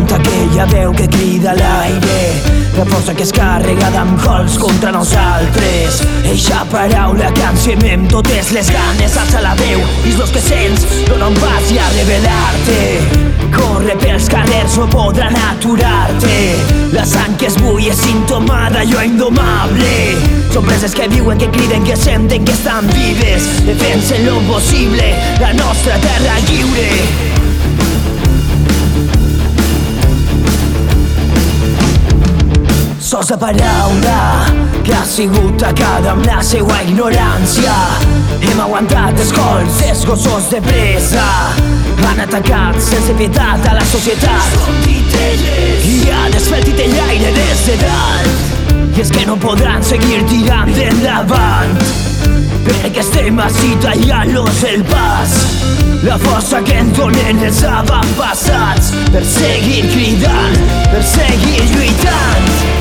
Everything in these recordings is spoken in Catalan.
ignorant aquella veu que crida l'aire la força que es carrega d'amb cols contra nosaltres. Eixa paraula que encemem totes les ganes alça la veu i los que sents dona un pas i a revelar-te. Corre pels carrers no podran aturar-te. La sang que es bull és símptoma d'allò indomable. Són preses que viuen, que criden, que senten que estan vives. Defensen lo possible la nostra terra lliure Sols la paraula que ha sigut tacada amb la seua ignorància Hem aguantat els colps, els gossos de presa. Han atacat sense pietat a la societat Som titelles I ha desfet titellaire des de dalt I és que no podran seguir tirant endavant perquè estem així tallant-los el pas la força que ens donen els avantpassats per seguir cridant, per seguir lluitant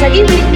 seguir